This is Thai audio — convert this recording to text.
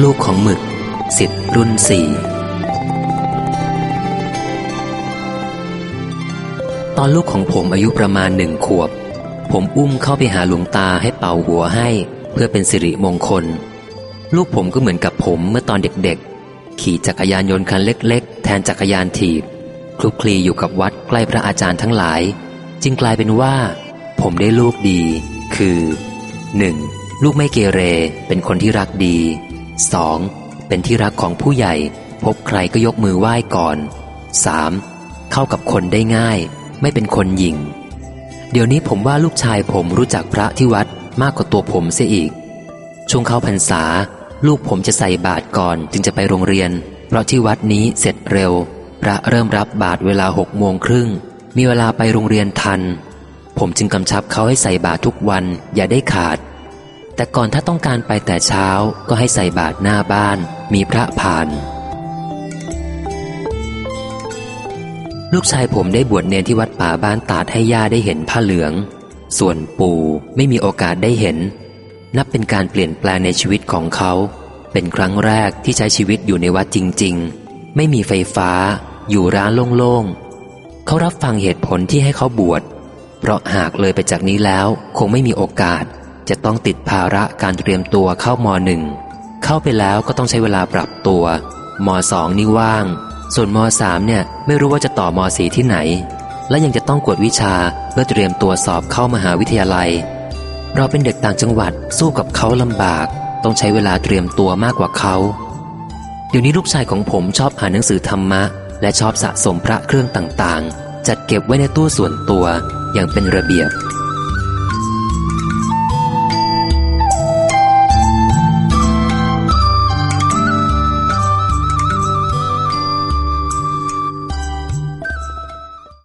ลูกของหมึกสิทธิ์รุ่นสี่ตอนลูกของผมอายุประมาณหนึ่งขวบ ผมอุ้มเข้าไปหาหลวงตาให้เป่าหัวให้ เพื่อเป็นสิริมงคล ลูกผมก็เหมือนกับผมเมื่อตอนเด็กๆ ขี่จักรยานยนต์คันเล็ก ๆ แทนจักรยานถีบคลุกคลีอยู่กับวัดใกล้พระอาจารย์ทั้งหลาย จึงกลายเป็นว่า ผมได้ลูกดี คือ 1. ลูกไม่เกเร เป็นคนที่รักดี 2. เป็นที่รักของผู้ใหญ่ พบใครก็ยกมือไหว้ก่อน 3. เข้ากับคนได้ง่าย ไม่เป็นคนหยิ่ง เดี๋ยวนี้ผมว่าลูกชายผมรู้จักพระที่วัดมากกว่าตัวผมเสียอีก ช่วงเข้าพรรษา ลูกผมจะใส่บาตรก่อนจึงจะไปโรงเรียน เพราะที่วัดนี้เสร็จเร็ว พระเริ่มรับบาตรเวลาหกโมงครึ่ง มีเวลาไปโรงเรียนทัน ผมจึงกำชับเขาให้ใส่บาตรทุกวันอย่าได้ขาด แต่ก่อนถ้าต้องการไปแต่เช้าก็ให้ใส่บาตรหน้าบ้าน มีพระผ่าน ลูกชายผมได้บวชเนรที่วัดป่าบ้านตาดให้ย่าได้เห็นผ้าเหลือง ส่วนปู่ไม่มีโอกาสได้เห็น นับเป็นการเปลี่ยนแปลงในชีวิตของเขา เป็นครั้งแรกที่ใช้ชีวิตอยู่ในวัดจริง ๆ ไม่มีไฟฟ้า อยู่ร้านโล่งๆเขารับฟังเหตุผลที่ให้เขาบวชเพราะหากเลยไปจากนี้แล้วคงไม่มีโอกาส จะต้องติดภาระการเตรียมตัวเข้ามหนึ่งเข้าไปแล้วก็ต้องใช้เวลาปรับตัวมสองนี่ว่าง ส่วนมสามเนี่ยไม่รู้ว่าจะต่อมสีที่ไหน และยังจะต้องกวดวิชาเพื่อเตรียมตัวสอบเข้ามหาวิทยาลัย เราเป็นเด็กต่างจังหวัดสู้กับเขาลำบาก ต้องใช้เวลาเตรียมตัวมากกว่าเขาเดี๋ยวนี้ลูกชายของผมชอบอ่านหนังสือธรรมะ และชอบสะสมพระเครื่องต่างๆ จัดเก็บไว้ในตู้ส่วนตัวอย่างเป็นระเบียบ